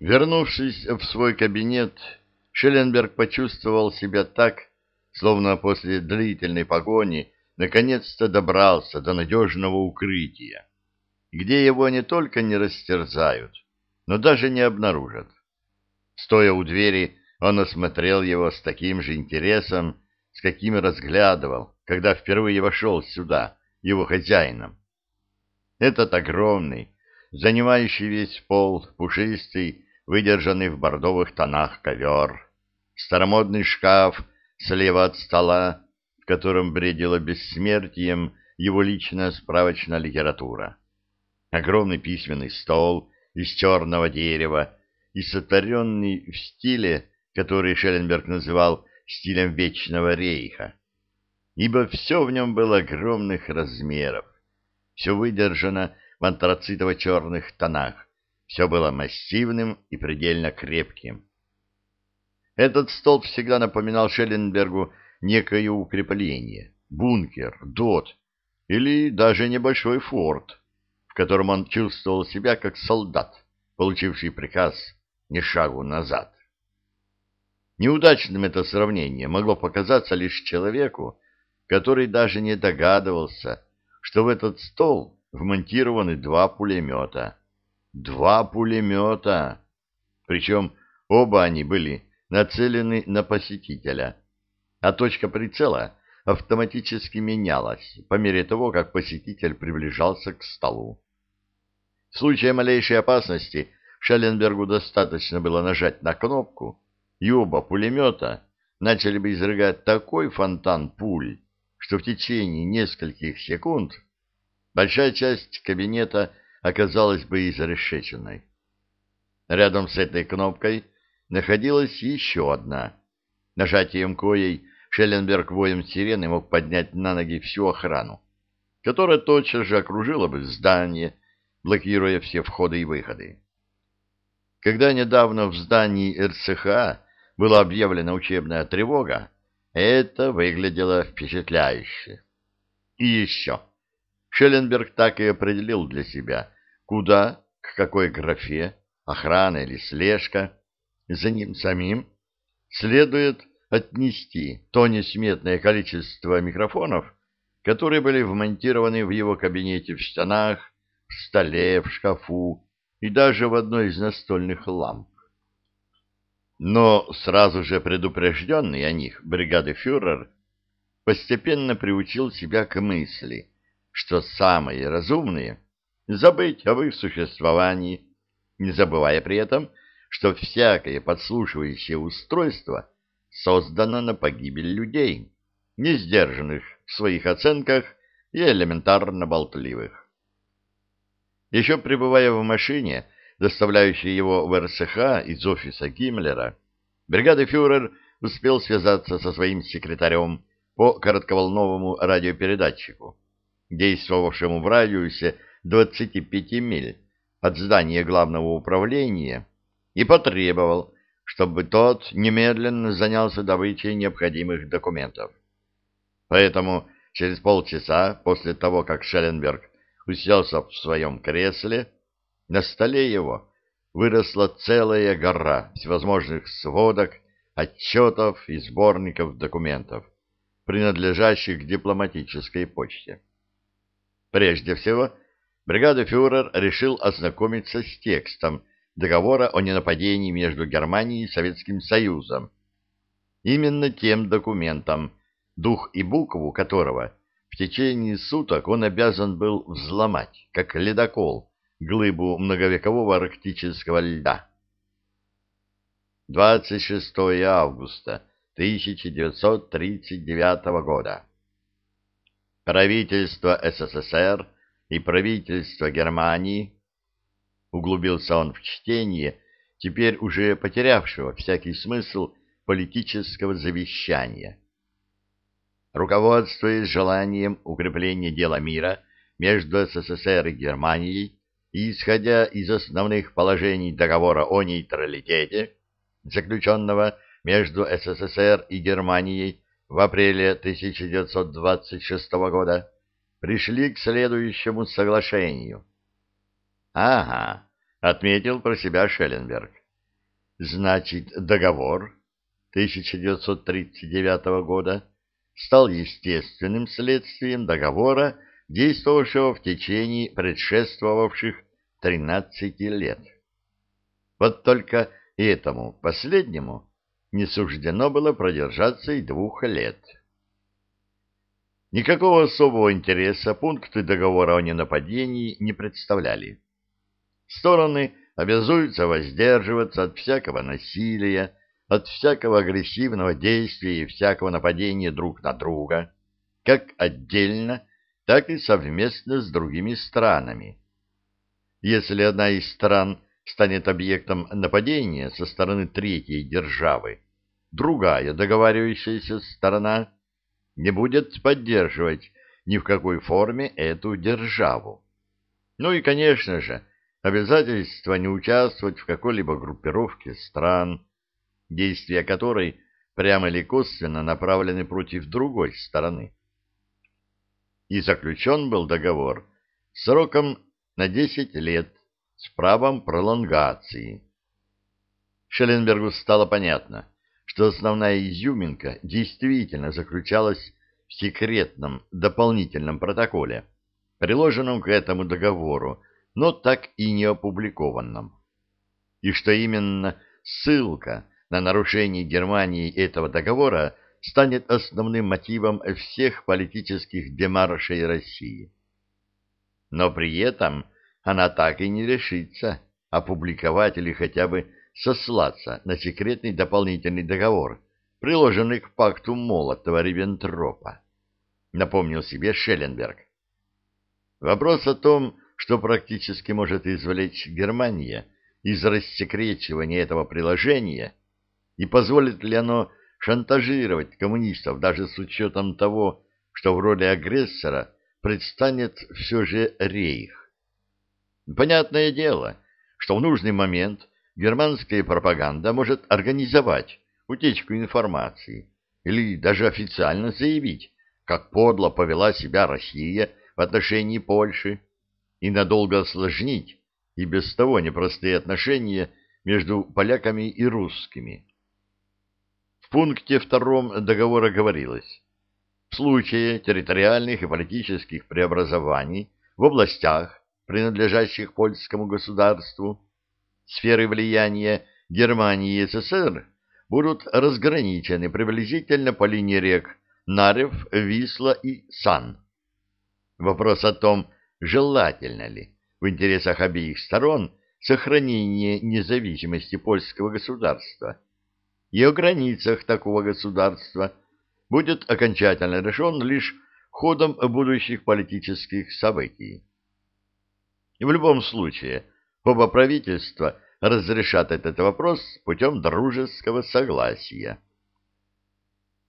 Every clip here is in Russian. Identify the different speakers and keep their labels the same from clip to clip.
Speaker 1: Вернувшись в свой кабинет, Шелленберг почувствовал себя так, словно после длительной погони наконец-то добрался до надежного укрытия, где его не только не растерзают, но даже не обнаружат. Стоя у двери, он осмотрел его с таким же интересом, с каким разглядывал, когда впервые вошел сюда, его хозяином. Этот огромный, занимающий весь пол, пушистый, выдержанный в бордовых тонах ковер, старомодный шкаф слева от стола, в котором бредила бессмертием его личная справочная литература, огромный письменный стол из черного дерева и сотворенный в стиле, который Шелленберг называл стилем Вечного Рейха, ибо все в нем было огромных размеров, все выдержано в антрацитово-черных тонах, все было массивным и предельно крепким. Этот столб всегда напоминал Шелленбергу некое укрепление, бункер, дот или даже небольшой форт, в котором он чувствовал себя как солдат, получивший приказ ни шагу назад. Неудачным это сравнение могло показаться лишь человеку, который даже не догадывался, что в этот стол вмонтированы два пулемета — Два пулемета. Причем оба они были нацелены на посетителя, а точка прицела автоматически менялась по мере того, как посетитель приближался к столу. В случае малейшей опасности Шелленбергу достаточно было нажать на кнопку, и оба пулемета начали бы изрыгать такой фонтан пуль, что в течение нескольких секунд большая часть кабинета оказалась бы изрешеченной. Рядом с этой кнопкой находилась еще одна. Нажатием коей Шелленберг воем сирены мог поднять на ноги всю охрану, которая тотчас же окружила бы здание, блокируя все входы и выходы. Когда недавно в здании РЦХ была объявлена учебная тревога, это выглядело впечатляюще. И еще. Шелленберг так и определил для себя, Куда, к какой графе, охрана или слежка, за ним самим следует отнести то несметное количество микрофонов, которые были вмонтированы в его кабинете в стенах, в столе, в шкафу и даже в одной из настольных ламп. Но сразу же предупрежденный о них бригады фюрер постепенно приучил себя к мысли, что самые разумные — забыть об их существовании, не забывая при этом, что всякое подслушивающее устройство создано на погибель людей, не сдержанных в своих оценках и элементарно болтливых. Еще пребывая в машине, доставляющей его в РСХ из офиса Гиммлера, бригады фюрер успел связаться со своим секретарем по коротковолновому радиопередатчику, действовавшему в радиусе 25 миль от здания главного управления и потребовал, чтобы тот немедленно занялся добычей необходимых документов. Поэтому через полчаса после того, как Шелленберг уселся в своем кресле, на столе его выросла целая гора всевозможных сводок, отчетов и сборников документов, принадлежащих дипломатической почте. Прежде всего, бригада фюрер решил ознакомиться с текстом договора о ненападении между Германией и Советским Союзом. Именно тем документом, дух и букву которого в течение суток он обязан был взломать, как ледокол, глыбу многовекового арктического льда. 26 августа 1939 года. Правительство СССР и правительство Германии, углубился он в чтение, теперь уже потерявшего всякий смысл политического завещания. Руководствуясь желанием укрепления дела мира между СССР и Германией и исходя из основных положений договора о нейтралитете, заключенного между СССР и Германией в апреле 1926 года, пришли к следующему соглашению. «Ага», — отметил про себя Шелленберг. Значит, договор 1939 года стал естественным следствием договора, действовавшего в течение предшествовавших 13 лет. Вот только этому последнему не суждено было продержаться и двух лет. Никакого особого интереса пункты договора о ненападении не представляли. Стороны обязуются воздерживаться от всякого насилия, от всякого агрессивного действия и всякого нападения друг на друга, как отдельно, так и совместно с другими странами. Если одна из стран станет объектом нападения со стороны третьей державы, другая договаривающаяся сторона не будет поддерживать ни в какой форме эту державу. Ну и, конечно же, обязательство не участвовать в какой-либо группировке стран, действия которой прямо или косвенно направлены против другой стороны. И заключен был договор сроком на 10 лет с правом пролонгации. Шелленбергу стало понятно, что основная изюминка действительно заключалась в секретном дополнительном протоколе, приложенном к этому договору, но так и не опубликованном. И что именно ссылка на нарушение Германии этого договора станет основным мотивом всех политических демаршей России. Но при этом она так и не решится опубликовать или хотя бы сослаться на секретный дополнительный договор, приложенный к пакту Молотова-Риббентропа, напомнил себе Шелленберг. Вопрос о том, что практически может извлечь Германия из рассекречивания этого приложения, и позволит ли оно шантажировать коммунистов даже с учетом того, что в роли агрессора предстанет все же рейх. Понятное дело, что в нужный момент германская пропаганда может организовать утечку информации или даже официально заявить, как подло повела себя Россия в отношении Польши и надолго осложнить и без того непростые отношения между поляками и русскими. В пункте втором договора говорилось, в случае территориальных и политических преобразований в областях, принадлежащих польскому государству, сферы влияния Германии и СССР будут разграничены приблизительно по линии рек Нарев, Висла и Сан. Вопрос о том, желательно ли в интересах обеих сторон сохранение независимости польского государства и о границах такого государства будет окончательно решен лишь ходом будущих политических событий. И в любом случае, Оба правительства разрешат этот вопрос путем дружеского согласия.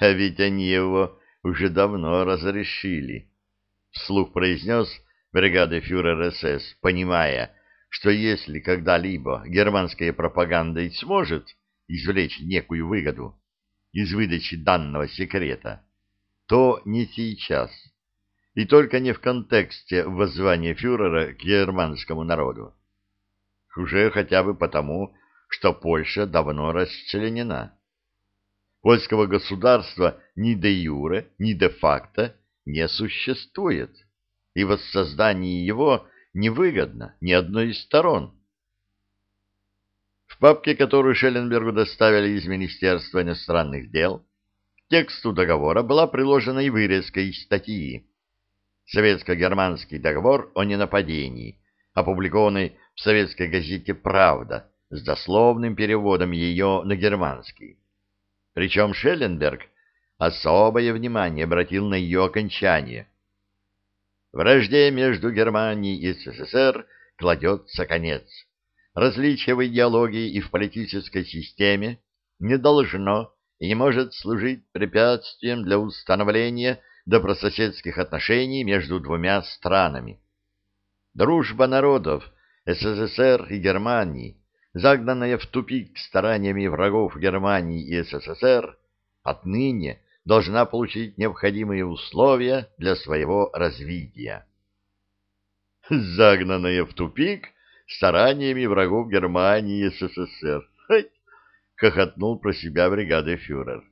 Speaker 1: А ведь они его уже давно разрешили, вслух произнес бригады фюрер СС, понимая, что если когда-либо германская пропаганда и сможет извлечь некую выгоду из выдачи данного секрета, то не сейчас, и только не в контексте воззвания фюрера к германскому народу уже хотя бы потому, что Польша давно расчленена. Польского государства ни де юре, ни де факто не существует, и воссоздание его невыгодно ни одной из сторон. В папке, которую Шелленбергу доставили из Министерства иностранных дел, к тексту договора была приложена и вырезка из статьи «Советско-германский договор о ненападении», опубликованной советской газете «Правда» с дословным переводом ее на германский. Причем Шелленберг особое внимание обратил на ее окончание. Вражде между Германией и СССР кладется конец. Различие в идеологии и в политической системе не должно и не может служить препятствием для установления добрососедских отношений между двумя странами. Дружба народов СССР и Германии, загнанная в тупик стараниями врагов Германии и СССР, отныне должна получить необходимые условия для своего развития. Загнанная в тупик стараниями врагов Германии и СССР. хохотнул про себя бригады-фюрер.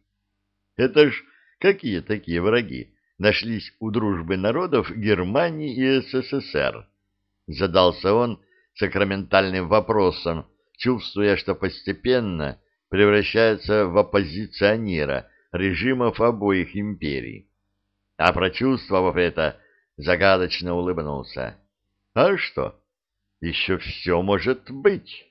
Speaker 1: Это ж какие такие враги нашлись у дружбы народов Германии и СССР? Задался он сакраментальным вопросом, чувствуя, что постепенно превращается в оппозиционера режимов обоих империй. А прочувствовав это, загадочно улыбнулся. А что? Еще все может быть.